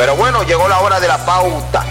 Pero bueno, llegó la hora de la pauta.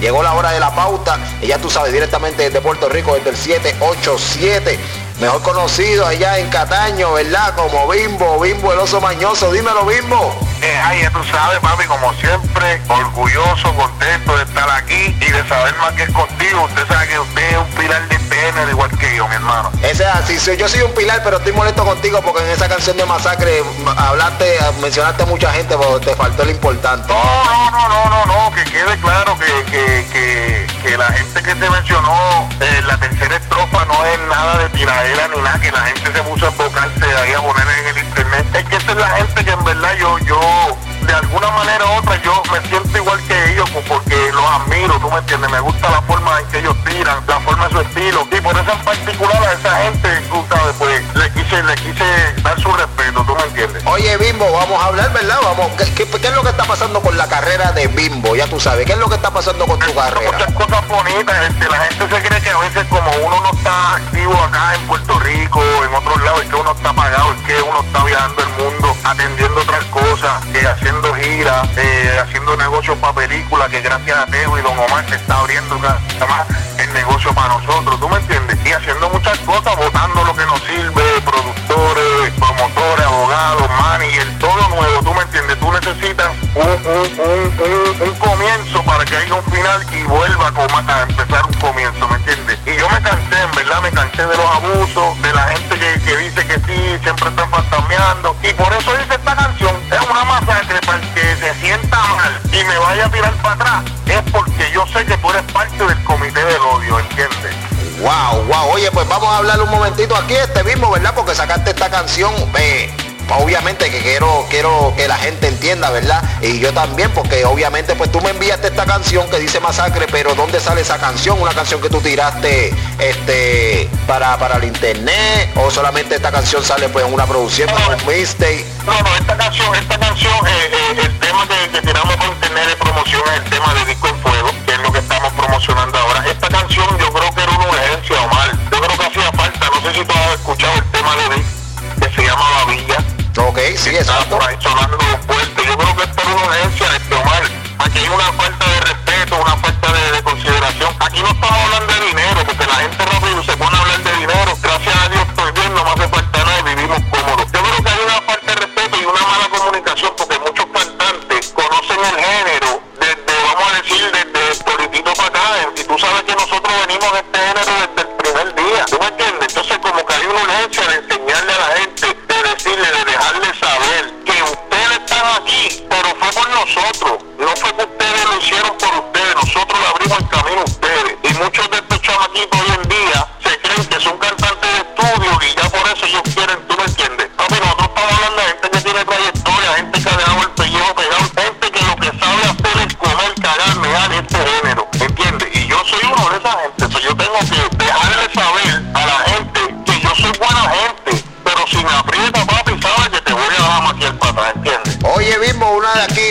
Llegó la hora de la pauta. Y ya tú sabes, directamente desde Puerto Rico, desde el 787. Mejor conocido allá en Cataño, ¿verdad? Como Bimbo, Bimbo el oso mañoso. Dímelo, Bimbo. Eh, ay, tú sabes, papi, como siempre, orgulloso, contento de estar aquí y de saber más que es contigo. Usted sabe que usted es un pilar de PN, igual que yo, mi hermano. Ese es así, yo soy un pilar, pero estoy molesto contigo porque en esa canción de Masacre hablaste, mencionaste a mucha gente, pero te faltó lo importante. No, no, no, no, no, que quede claro que, que, que, que la gente que te mencionó, eh, la tercera estrofa no es nada de tiradera ni nada, que la gente se puso a enfocarse ahí a poner en el internet. Es que esa es la gente que en verdad yo, yo, Oh. De alguna manera u otra, yo me siento igual que ellos pues, porque los admiro, tú me entiendes, me gusta la forma en que ellos tiran, la forma de su estilo. Y por eso en particular a esa gente, tú sabes, pues le quise, le quise dar su respeto, tú me entiendes. Oye, Bimbo, vamos a hablar, ¿verdad? Vamos, ¿qué, qué, es lo que está pasando con la carrera de Bimbo? Ya tú sabes, ¿qué es lo que está pasando con tu carrera? Muchas cosas bonitas, este, la gente se cree que a veces como uno no está activo acá en Puerto Rico, en otros lados, es que uno está pagado, es que uno está viajando el mundo, atendiendo otras cosas, eh, haciendo giras, eh, haciendo negocios para películas, que gracias a Teo y Don Omar se está abriendo más el negocio para nosotros, ¿tú me entiendes? Y haciendo muchas cosas, votando lo que nos sirve, productores, promotores, abogados, managers, entiendes? Tú necesitas un, comienzo para que haya un final y vuelva a, empezar un comienzo, ¿me entiendes? Y yo me cansé, en verdad, me cansé de los abusos, de la gente que, dice que sí, siempre están fantameando. Y por eso dice esta canción, es una masacre para que se sienta mal y me vaya a tirar para atrás. Es porque yo sé que tú eres parte del comité del odio, ¿entiendes? Wow, wow. Oye, pues vamos a hablar un momentito aquí, este mismo, ¿verdad? Porque sacaste esta canción. Eh, obviamente que quiero, quiero que la gente entienda, ¿verdad? Y yo también, porque obviamente pues tú me enviaste esta canción que dice Masacre, pero ¿dónde sale esa canción? Una canción que tú tiraste este para, para el internet o solamente esta canción sale pues una producción no, un mistake. No, no, esta canción, esta canción, eh, eh, el tema que, tiramos por internet de promoción es el tema de Disco en Fuego, que es lo que estamos promocionando ahora. Esta canción yo creo que era una urgencia, Omar. Yo creo que hacía falta, no sé si tú has escuchado el tema de que se llama La Villa Ok, sí, exacto. Por ahí sonando fuerte. Yo creo que es por una urgencia, este Omar. Aquí hay una falta de respeto, una falta de, de consideración. Aquí no estamos hablando de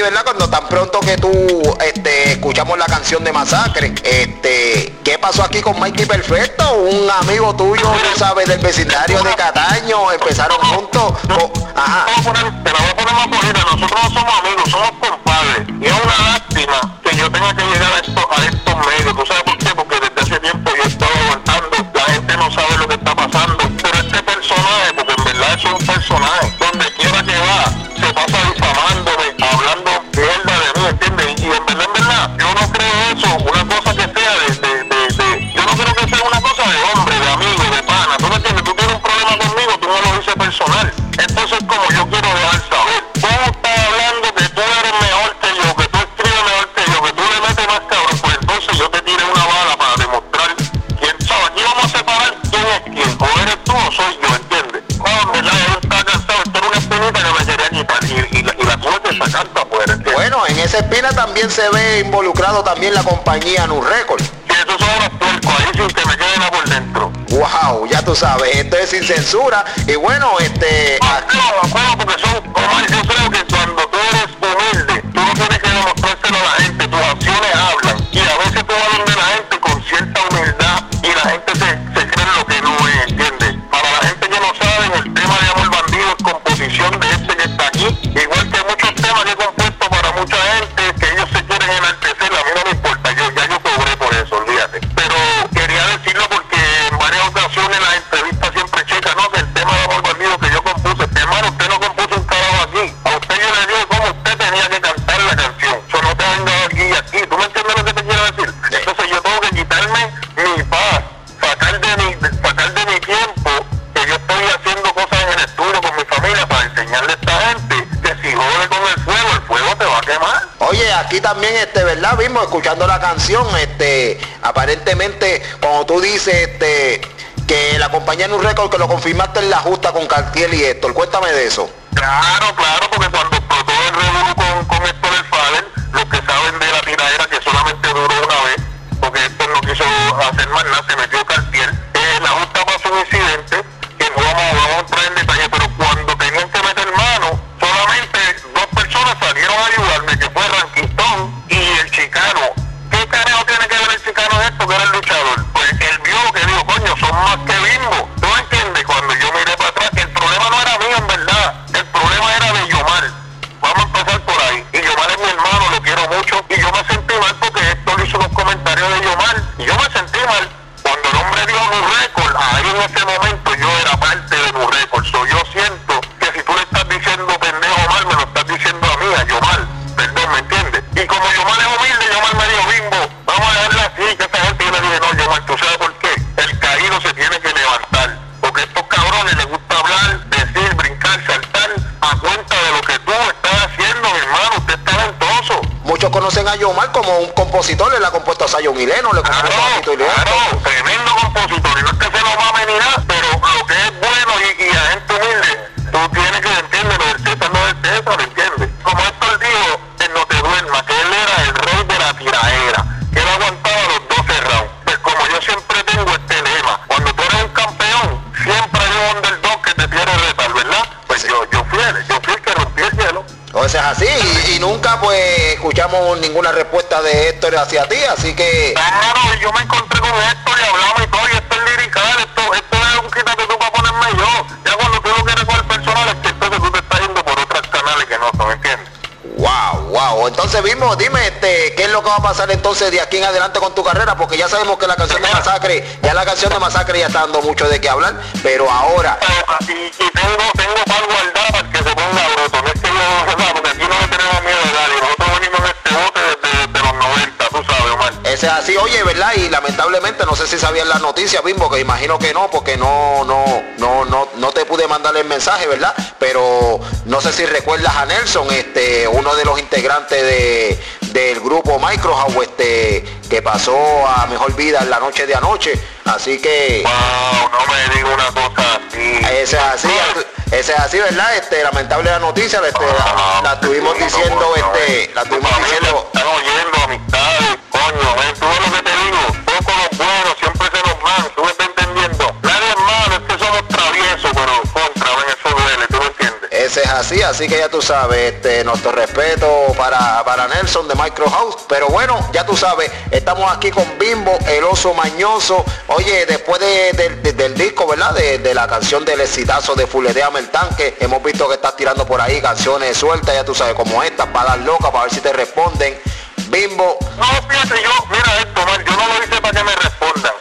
¿verdad? Cuando tan pronto que tú este, escuchamos la canción de Masacre, este, ¿qué pasó aquí con Mikey Perfecto? Un amigo tuyo, tú sabes, del vecindario de Cataño, empezaron juntos. ajá. Te la voy a poner más bonita, nosotros no somos amigos, somos compadres. Y es una lástima que yo tenga que llegar Espina también se ve involucrado también la compañía Nu Record. Si esos son los puercos, ahí sin que me queden a por dentro. Wow, ya tú sabes, esto es sin censura. Y bueno, este. Ah, no, bueno, porque son, Omar, yo creo que cuando tú eres humilde, tú no tienes que demostrárselo a la gente, tus acciones hablan. Y a veces tú hablas de la gente con cierta humildad y la gente se, se cree lo que no es, ¿entiendes? Para la gente que no sabe, el también, este, ¿verdad? Mismo escuchando la canción, este, aparentemente, cuando tú dices, este, que la compañía en un récord que lo confirmaste en la justa con Cartier y Héctor, cuéntame de eso. Claro, claro, porque cuando explotó el revuelo con, con Héctor El Fader, los que compositor, le ha compuesto a Sayon y Leno, le compuso a Tito León. Claro, tremendo compositor. Y no es que se lo mame ni nada, Héctor hacia ti, así que Claro, y yo me encontré con esto y hablamos y todo, y esto es lirical, esto, esto es un quítate tú para ponerme yo. Ya cuando tú lo quieres con el personal, es que entonces tú te estás yendo por otros canales que no son, ¿entiendes? wow, wow. Entonces mismo, dime este, qué es lo que va a pasar entonces de aquí en adelante con tu carrera, porque ya sabemos que la canción de Masacre, ya la canción de Masacre ya está dando mucho de qué hablar, pero ahora, Y, y tengo, tengo para guardar Es así, oye, ¿verdad? Y lamentablemente, no sé si sabían las noticias, Bimbo, que imagino que no, porque no, no, no, no, no te pude mandarle el mensaje, ¿verdad? Pero no sé si recuerdas a Nelson, este, uno de los integrantes de, del grupo Microhow, este, que pasó a mejor vida en la noche de anoche. Así que Wow, no me diga una cosa así. ese es así, ese es así, ¿verdad? Este, lamentable la noticia, este, la, la estuvimos diciendo, este, la estuvimos diciendo. Están oyendo amistades, coño. Ese es así, así que ya tú sabes, este, nuestro respeto para, para Nelson de Micro House. Pero bueno, ya tú sabes, estamos aquí con Bimbo, el oso mañoso. Oye, después de- de- de- del disco, ¿verdad? De, de la canción del exitazo de Fuledeame el tanque, hemos visto que estás tirando por ahí canciones sueltas, ya tú sabes, como estas, para dar loca, para ver si te responden. No, fíjate, yo, mira esto, man, yo no lo hice para que me respondan.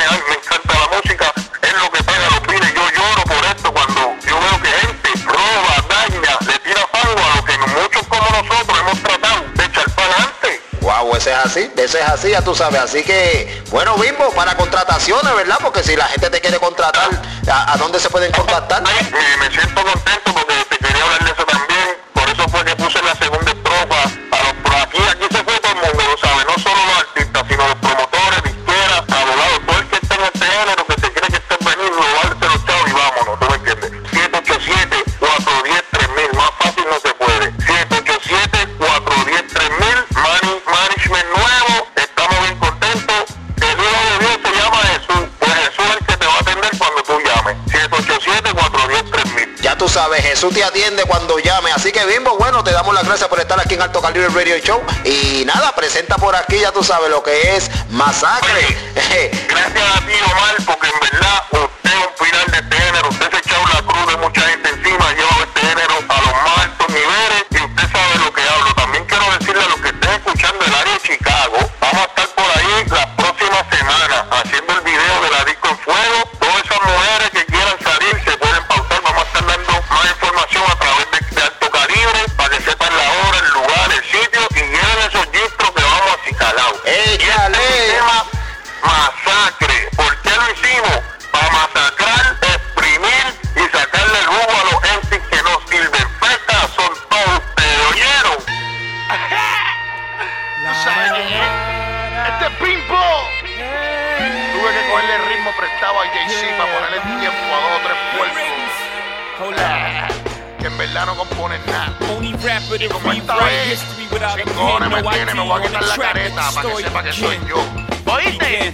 Mí me, encanta la música, es lo que paga los pines. Yo lloro por esto cuando yo veo que gente roba, daña, le tira fango a lo que muchos como nosotros hemos tratado de echar para adelante. wow, ese es así, ese es así, ya tú sabes. Así que, bueno, Bimbo, para contrataciones, ¿verdad? Porque si la gente te quiere contratar, ¿a, a dónde se pueden contactar? Me, me siento contento Jesús te atiende cuando llame. Así que Bimbo, bueno, te damos las gracias por estar aquí en Alto Calibre Radio Show. Y nada, presenta por aquí, ya tú sabes lo que es masacre. gracias a ti, Omar, porque en verdad usted es un final de género. Usted se echó la cruz de mucha gente story sepa que soy yo. ¿Oíste?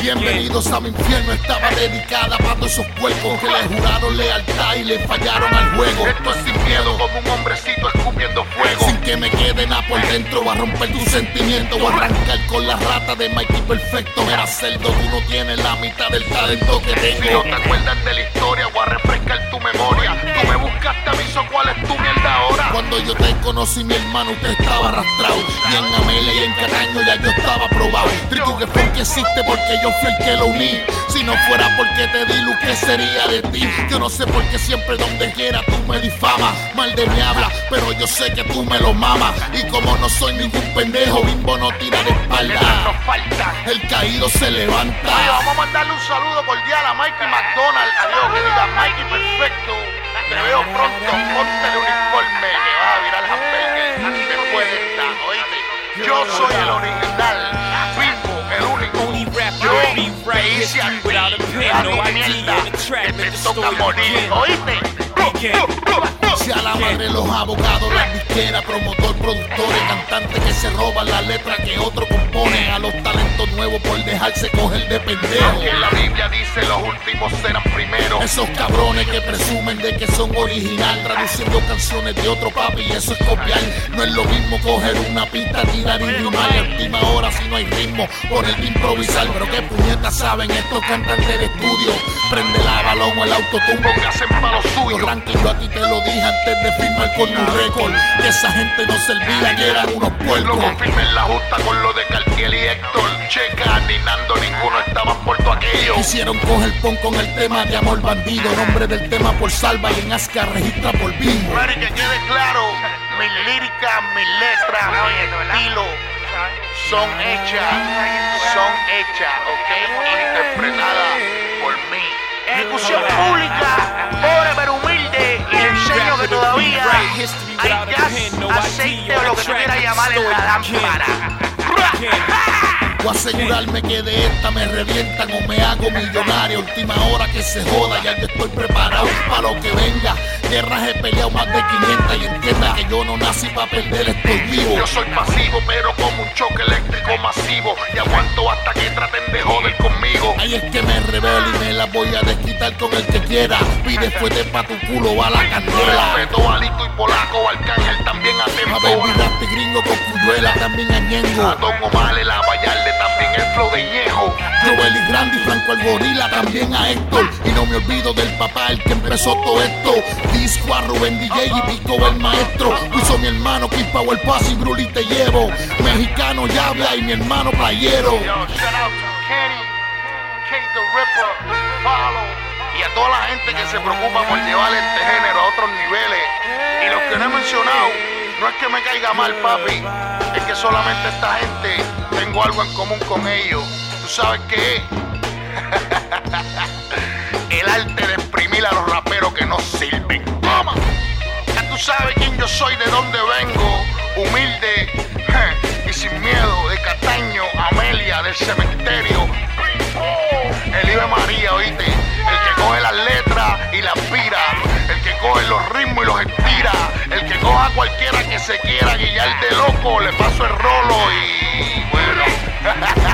Bienvenidos a mi infierno, estaba dedicada para todos esos puercos que le juraron lealtad y le fallaron al juego. Esto es sin miedo, como un hombrecito escupiendo fuego. Sin que me quede nada por dentro, va a romper tus sentimientos, va a arrancar con la rata de Mikey Perfecto. Era cerdo, tú no tienes la mitad del talento que Si no tengo. te acuerdas de la historia, voy a refrescar tu memoria. Tú me buscaste, aviso cuál es tu mierda ahora. Cuando yo te conocí, mi hermano, usted estaba arrastrado. Y en Amelia y en Cataño ya yo estaba probado. Trigo que fue que existe porque yo fui el que lo uní. Si no fuera porque te di luz, ¿qué sería de ti? Yo no sé por qué siempre donde quiera tú me difamas. Mal de mi habla, pero yo sé que tú me lo mamas. Y como no soy ningún pendejo, bimbo no tira de espalda. El caído se Oye, levanta. vamos a mandarle un saludo cordial a Mikey McDonald. Adiós, que diga Mikey perfecto. Te veo pronto, ponte el uniforme que vas a virar hamburger. Después de esta, oíste. Yo soy el original, Bimbo, el único. Yo te hice a ti, without a ID mierda, on the track, que te the toca morir, oíste. Si a la madre los abogados, las disqueras, promotor, productores, cantantes que se roban la letra que otro compone, a los talentos nuevos por dejarse coger de pendejo. Que la Biblia dice los últimos serán primeros. Esos cabrones que presumen de que son original, traduciendo canciones de otro papi, y eso es copiar. No es lo mismo coger una pista, tirar y rimar. Última hora, no hay ritmo, poner de improvisar. Pero qué puñetas saben estos cantantes de estudio. Prende la balón o el autotumbo. Póngase en palo Los suyo. rankings yo a ti te lo dije antes de firmar con un récord. Que esa gente no servía, que eran unos Lo puercos. confirmé en la justa con lo de Cartiel y Héctor. Checa, ni Nando, ninguno estaban por todo aquello. Quisieron coger pon con el tema de amor bandido. Nombre del tema por salva y en Asca registra por bingo. Mari, que quede claro, mis líricas, mis letras, mi estilo son hechas, son hechas, ¿ok? Interpretadas por mí. Ejecución pública, pobre pero humilde, y enseño que todavía hay gas, aceite o lo que tú quieras llamar en la lámpara. O asegurarme que de esta me revientan o me hago millonario. Última hora que se joda, ya yo estoy preparado para lo que venga. Guerras he peleado más de 500 y entienda que yo no nací para perder, estoy vivo. Yo soy pasivo, pero como un choque eléctrico masivo. Ahí es que me revelo y me la voy a desquitar con el que quiera. Pide fuerte pa' tu culo, va la candela. Respeto a Lito y Polaco, Arcángel también a A. Baby Rasty gringo con Cuyuela, también a A Ñengo. Don Omar, la Vallarde, también el flow de Ñejo. Joel y Grande y Franco el Gorila, también a Héctor. Y no me olvido del papá, el que empezó todo esto. Disco a Rubén DJ y Pico el maestro. Puso mi hermano, Keep Power Pass y Bruli te llevo. Mexicano ya habla y mi hermano playero. Yo, shout out to Kenny, Y a toda la gente que se preocupa por llevar este género a otros niveles. Y los que no he mencionado, no es que me caiga mal, papi. Es que solamente esta gente tengo algo en común con ellos. ¿Tú sabes qué? El arte de exprimir a los raperos que no sirven. Toma. Ya tú sabes quién yo soy, de dónde vengo. Humilde y sin miedo. De Cataño, Amelia, del cementerio. El María, oíste. El que coge las letras y las pira. El que coge los ritmos y los estira. El que coja a cualquiera que se quiera guiar de loco. Le paso el rolo y